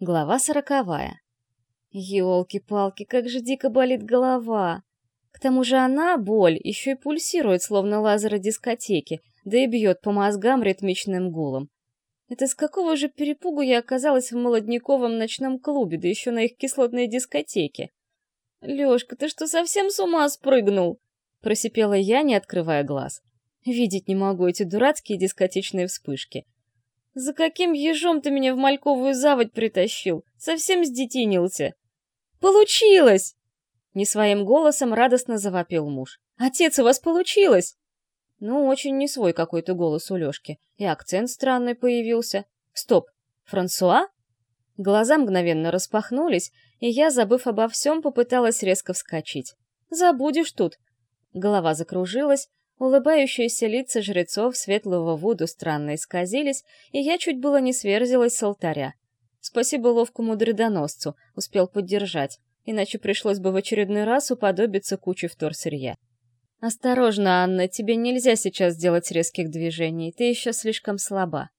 Глава сороковая. Ёлки-палки, как же дико болит голова. К тому же она, боль, еще и пульсирует, словно лазеры дискотеки, да и бьет по мозгам ритмичным гулом. Это с какого же перепугу я оказалась в молодняковом ночном клубе, да еще на их кислотной дискотеке? «Лёшка, ты что, совсем с ума спрыгнул?» — просипела я, не открывая глаз. Видеть не могу эти дурацкие дискотечные вспышки. «За каким ежом ты меня в Мальковую заводь притащил? Совсем сдетинился!» «Получилось!» Не своим голосом радостно завопил муж. «Отец, у вас получилось!» Ну, очень не свой какой-то голос у Лёшки. И акцент странный появился. «Стоп! Франсуа?» Глаза мгновенно распахнулись, и я, забыв обо всем, попыталась резко вскочить. «Забудешь тут!» Голова закружилась, улыбающиеся лица жрецов светлого Вуду странно исказились, и я чуть было не сверзилась с алтаря. Спасибо ловкому дредоносцу, успел поддержать, иначе пришлось бы в очередной раз уподобиться куче вторсырья. «Осторожно, Анна, тебе нельзя сейчас делать резких движений, ты еще слишком слаба».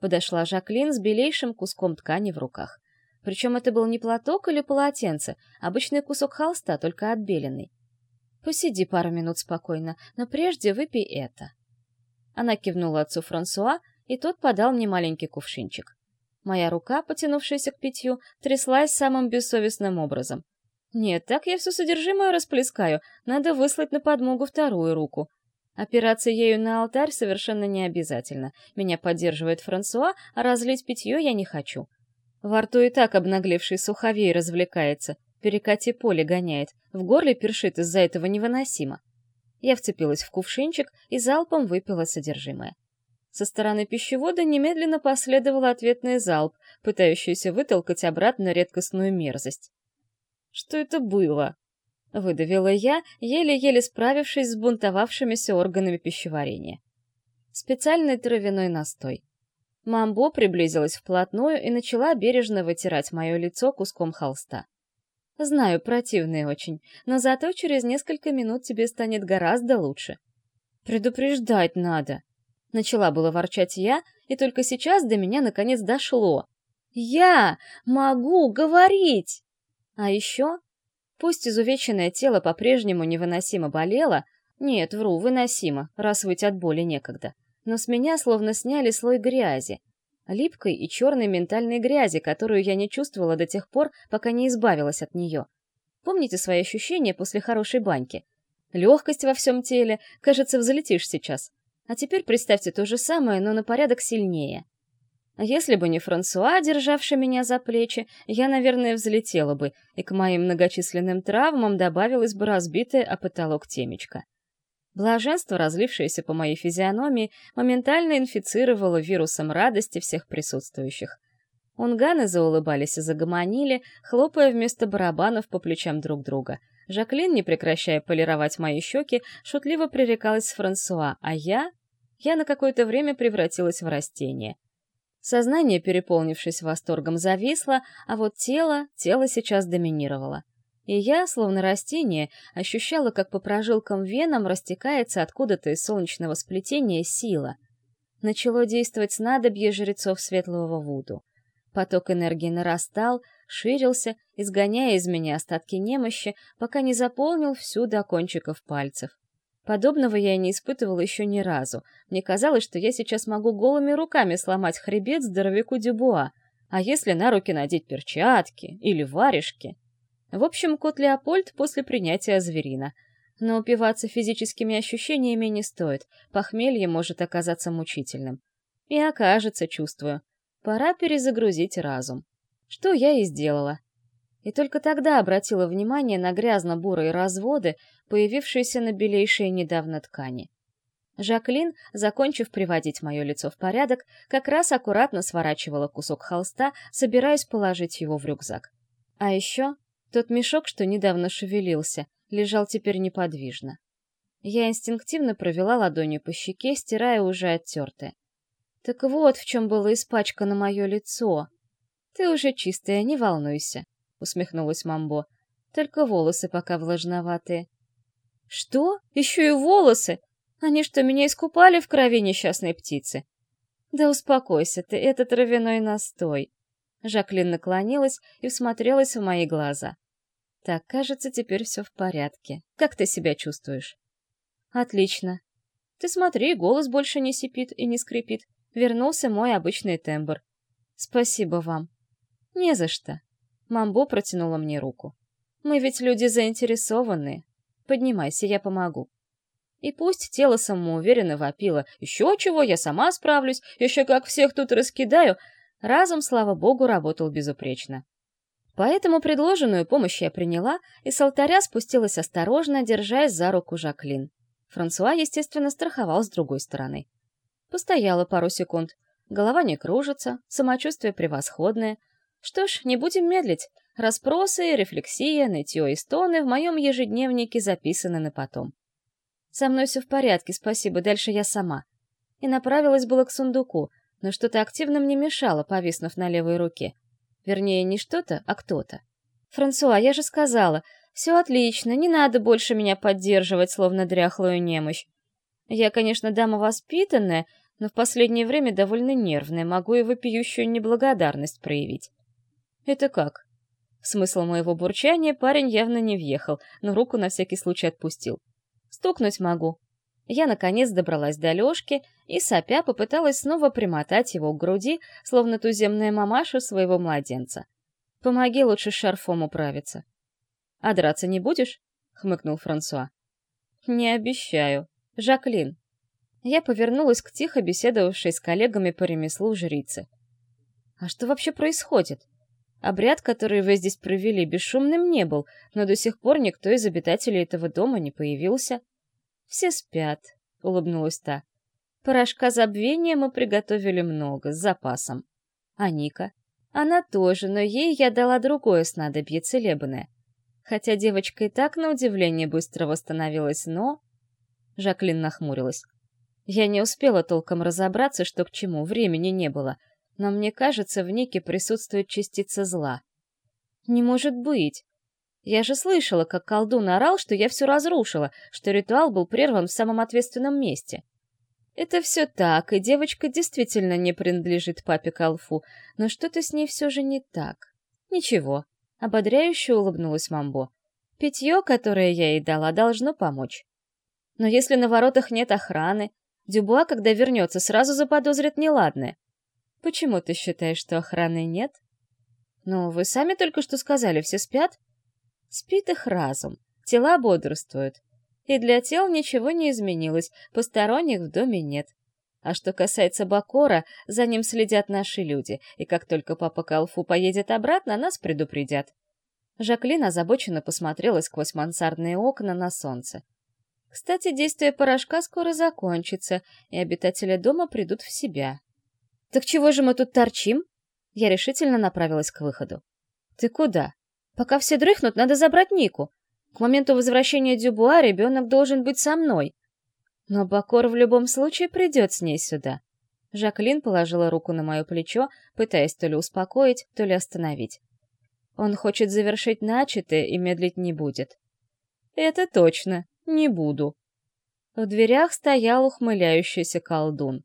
Подошла Жаклин с белейшим куском ткани в руках. Причем это был не платок или полотенце, обычный кусок холста, только отбеленный. «Посиди пару минут спокойно, но прежде выпей это». Она кивнула отцу Франсуа, и тот подал мне маленький кувшинчик. Моя рука, потянувшаяся к питью, тряслась самым бессовестным образом. Нет, так я все содержимое расплескаю, надо выслать на подмогу вторую руку. Опираться ею на алтарь совершенно не обязательно. Меня поддерживает Франсуа, а разлить питье я не хочу. Во рту и так обнаглевший суховей развлекается, перекати поле гоняет, в горле першит из-за этого невыносимо. Я вцепилась в кувшинчик и залпом выпила содержимое. Со стороны пищевода немедленно последовал ответный залп, пытающийся вытолкать обратно редкостную мерзость. «Что это было?» Выдавила я, еле-еле справившись с бунтовавшимися органами пищеварения. Специальный травяной настой. Мамбо приблизилась вплотную и начала бережно вытирать мое лицо куском холста. Знаю, противный очень, но зато через несколько минут тебе станет гораздо лучше. Предупреждать надо. Начала было ворчать я, и только сейчас до меня наконец дошло. Я могу говорить! А еще Пусть изувеченное тело по-прежнему невыносимо болело, нет, вру, выносимо, раз выть от боли некогда, но с меня словно сняли слой грязи, липкой и черной ментальной грязи, которую я не чувствовала до тех пор, пока не избавилась от нее. Помните свои ощущения после хорошей баньки? Легкость во всем теле, кажется, взлетишь сейчас. А теперь представьте то же самое, но на порядок сильнее. А если бы не Франсуа, державший меня за плечи, я, наверное, взлетела бы, и к моим многочисленным травмам добавилась бы разбитая о потолок темечко. Блаженство, разлившееся по моей физиономии, моментально инфицировало вирусом радости всех присутствующих. Унганы заулыбались и загомонили, хлопая вместо барабанов по плечам друг друга. Жаклин, не прекращая полировать мои щеки, шутливо пререкалась с Франсуа, а я... Я на какое-то время превратилась в растение — Сознание, переполнившись восторгом, зависло, а вот тело, тело сейчас доминировало. И я, словно растение, ощущала, как по прожилкам венам растекается откуда-то из солнечного сплетения сила. Начало действовать снадобье жрецов светлого Вуду. Поток энергии нарастал, ширился, изгоняя из меня остатки немощи, пока не заполнил всю до кончиков пальцев. Подобного я не испытывала еще ни разу. Мне казалось, что я сейчас могу голыми руками сломать хребет здоровяку Дюбуа, а если на руки надеть перчатки или варежки? В общем, кот Леопольд после принятия зверина. Но упиваться физическими ощущениями не стоит, похмелье может оказаться мучительным. И окажется, чувствую. Пора перезагрузить разум. Что я и сделала и только тогда обратила внимание на грязно-бурые разводы, появившиеся на белейшей недавно ткани. Жаклин, закончив приводить мое лицо в порядок, как раз аккуратно сворачивала кусок холста, собираясь положить его в рюкзак. А еще тот мешок, что недавно шевелился, лежал теперь неподвижно. Я инстинктивно провела ладонью по щеке, стирая уже оттертое. Так вот в чем было испачкано мое лицо. Ты уже чистая, не волнуйся. — усмехнулась Мамбо. «Только волосы пока влажноватые». «Что? Еще и волосы? Они что, меня искупали в крови несчастной птицы?» «Да успокойся ты, это травяной настой». Жаклин наклонилась и всмотрелась в мои глаза. Так, кажется, теперь все в порядке. Как ты себя чувствуешь? Отлично. Ты смотри, голос больше не сипит и не скрипит. Вернулся мой обычный тембр. Спасибо вам. Не за что. Мамбо протянула мне руку. Мы ведь люди заинтересованные. Поднимайся, я помогу. И пусть тело самоуверенно вопило, еще чего, я сама справлюсь, еще как всех тут раскидаю, разум, слава богу, работал безупречно. Поэтому предложенную помощь я приняла и с алтаря спустилась осторожно, держась за руку Жаклин. Франсуа, естественно, страховал с другой стороны. Постояла пару секунд. Голова не кружится, самочувствие превосходное. Что ж, не будем медлить. Распросы, рефлексия, нытье и стоны в моем ежедневнике записаны на потом. Со мной все в порядке, спасибо, дальше я сама. И направилась было к сундуку, но что-то активно мне мешало, повиснув на левой руке. Вернее, не что-то, а кто-то. «Франсуа, я же сказала, все отлично, не надо больше меня поддерживать, словно дряхлую немощь. Я, конечно, дама воспитанная, но в последнее время довольно нервная, могу и вопиющую неблагодарность проявить». «Это как?» В смысл моего бурчания парень явно не въехал, но руку на всякий случай отпустил. «Стукнуть могу». Я, наконец, добралась до Лёшки и, сопя, попыталась снова примотать его к груди, словно туземная мамаша своего младенца. «Помоги лучше шарфом управиться». «А драться не будешь?» — хмыкнул Франсуа. «Не обещаю. Жаклин». Я повернулась к тихо беседовавшей с коллегами по ремеслу жрице. «А что вообще происходит?» Обряд, который вы здесь провели, бесшумным не был, но до сих пор никто из обитателей этого дома не появился. Все спят, — улыбнулась та. Порошка забвения мы приготовили много, с запасом. А Ника? Она тоже, но ей я дала другое снадобье целебное. Хотя девочка и так, на удивление, быстро восстановилась, но... Жаклин нахмурилась. Я не успела толком разобраться, что к чему, времени не было — но мне кажется, в Нике присутствует частица зла. Не может быть. Я же слышала, как колдун орал, что я все разрушила, что ритуал был прерван в самом ответственном месте. Это все так, и девочка действительно не принадлежит папе Калфу, но что-то с ней все же не так. Ничего, ободряюще улыбнулась Мамбо. Питье, которое я ей дала, должно помочь. Но если на воротах нет охраны, Дюбуа, когда вернется, сразу заподозрит неладное. Почему ты считаешь, что охраны нет? Ну, вы сами только что сказали, все спят? Спит их разум, тела бодрствуют. И для тел ничего не изменилось, посторонних в доме нет. А что касается Бакора, за ним следят наши люди, и как только папа Калфу поедет обратно, нас предупредят. Жаклин озабоченно посмотрела сквозь мансардные окна на солнце. Кстати, действие порошка скоро закончится, и обитатели дома придут в себя. «Так чего же мы тут торчим?» Я решительно направилась к выходу. «Ты куда? Пока все дрыхнут, надо забрать Нику. К моменту возвращения Дюбуа ребенок должен быть со мной. Но Бакор в любом случае придет с ней сюда». Жаклин положила руку на мое плечо, пытаясь то ли успокоить, то ли остановить. Он хочет завершить начатое и медлить не будет. «Это точно, не буду». В дверях стоял ухмыляющийся колдун.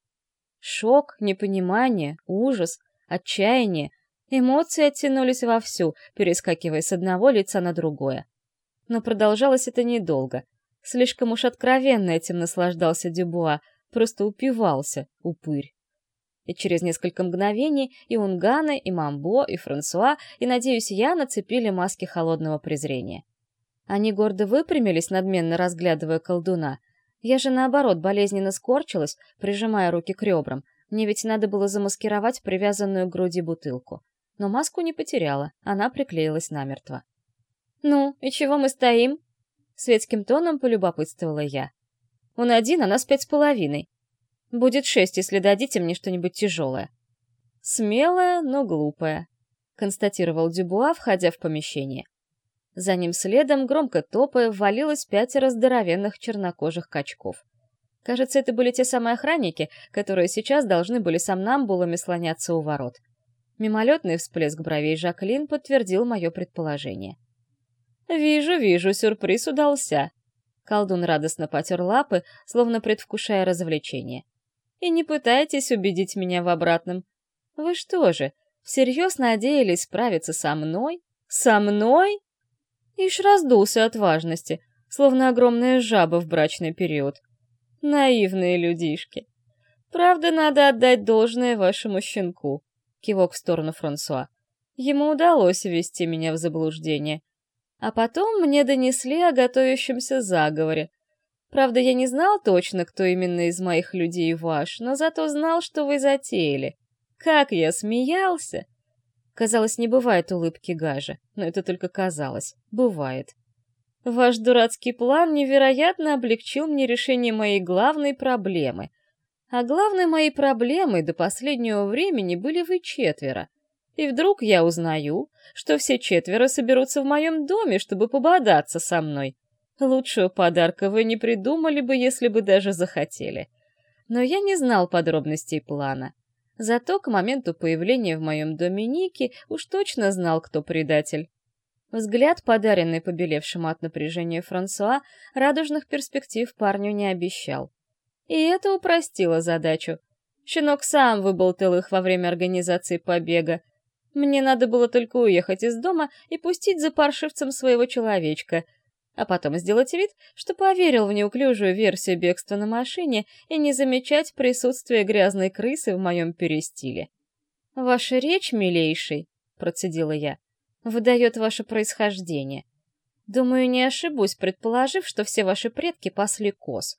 Шок, непонимание, ужас, отчаяние. Эмоции оттянулись вовсю, перескакивая с одного лица на другое. Но продолжалось это недолго. Слишком уж откровенно этим наслаждался Дюбуа, просто упивался, упырь. И через несколько мгновений и Унгана, и Мамбо, и Франсуа, и, надеюсь, я нацепили маски холодного презрения. Они гордо выпрямились, надменно разглядывая колдуна — я же, наоборот, болезненно скорчилась, прижимая руки к ребрам. Мне ведь надо было замаскировать привязанную к груди бутылку. Но маску не потеряла, она приклеилась намертво. «Ну, и чего мы стоим?» Светским тоном полюбопытствовала я. «Он один, а нас пять с половиной. Будет шесть, если дадите мне что-нибудь тяжелое». «Смелая, но глупая», — констатировал Дюбуа, входя в помещение. За ним следом, громко топая, ввалилось пятеро здоровенных чернокожих качков. Кажется, это были те самые охранники, которые сейчас должны были сомнамбулами слоняться у ворот. Мимолетный всплеск бровей Жаклин подтвердил мое предположение. «Вижу, вижу, сюрприз удался!» Колдун радостно потер лапы, словно предвкушая развлечение. «И не пытайтесь убедить меня в обратном. Вы что же, Всерьез надеялись справиться со мной? Со мной? Ишь раздулся от важности, словно огромная жаба в брачный период. Наивные людишки. Правда, надо отдать должное вашему щенку. Кивок в сторону Франсуа. Ему удалось ввести меня в заблуждение. А потом мне донесли о готовящемся заговоре. Правда, я не знал точно, кто именно из моих людей ваш, но зато знал, что вы затеяли. Как я смеялся! Казалось, не бывает улыбки Гажа, но это только казалось. Бывает. Ваш дурацкий план невероятно облегчил мне решение моей главной проблемы. А главной моей проблемой до последнего времени были вы четверо. И вдруг я узнаю, что все четверо соберутся в моем доме, чтобы пободаться со мной. Лучшего подарка вы не придумали бы, если бы даже захотели. Но я не знал подробностей плана. Зато к моменту появления в моем доме Ники уж точно знал, кто предатель. Взгляд, подаренный побелевшему от напряжения Франсуа, радужных перспектив парню не обещал. И это упростило задачу. Щенок сам выболтал их во время организации побега. Мне надо было только уехать из дома и пустить за паршивцем своего человечка — а потом сделать вид, что поверил в неуклюжую версию бегства на машине и не замечать присутствие грязной крысы в моем перестиле. «Ваша речь, милейший», — процедила я, — «выдает ваше происхождение. Думаю, не ошибусь, предположив, что все ваши предки пасли коз.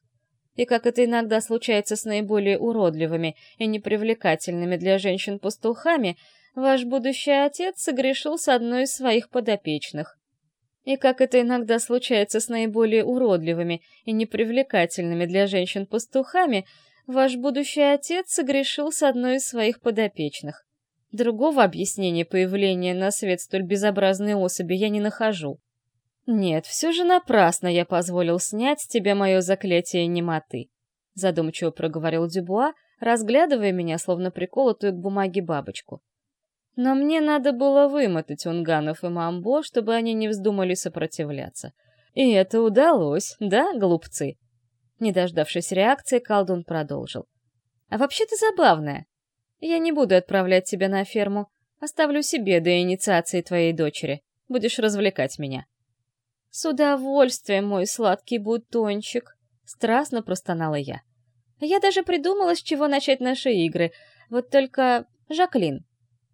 И как это иногда случается с наиболее уродливыми и непривлекательными для женщин пастухами, ваш будущий отец согрешил с одной из своих подопечных. И как это иногда случается с наиболее уродливыми и непривлекательными для женщин пастухами, ваш будущий отец согрешил с одной из своих подопечных. Другого объяснения появления на свет столь безобразной особи я не нахожу. Нет, все же напрасно я позволил снять с тебя мое заклятие немоты. Задумчиво проговорил Дюбуа, разглядывая меня, словно приколотую к бумаге бабочку. Но мне надо было вымотать унганов и мамбо, чтобы они не вздумали сопротивляться. И это удалось, да, глупцы? Не дождавшись реакции, колдун продолжил. А вообще ты забавная. Я не буду отправлять тебя на ферму. Оставлю себе до инициации твоей дочери. Будешь развлекать меня. С удовольствием, мой сладкий бутончик. Страстно простонала я. Я даже придумала, с чего начать наши игры. Вот только... Жаклин,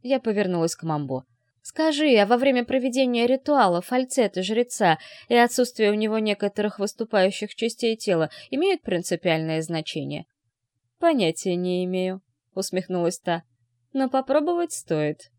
я повернулась к Мамбо. «Скажи, а во время проведения ритуала фальцеты жреца и отсутствие у него некоторых выступающих частей тела имеют принципиальное значение?» «Понятия не имею», — усмехнулась та. «Но попробовать стоит».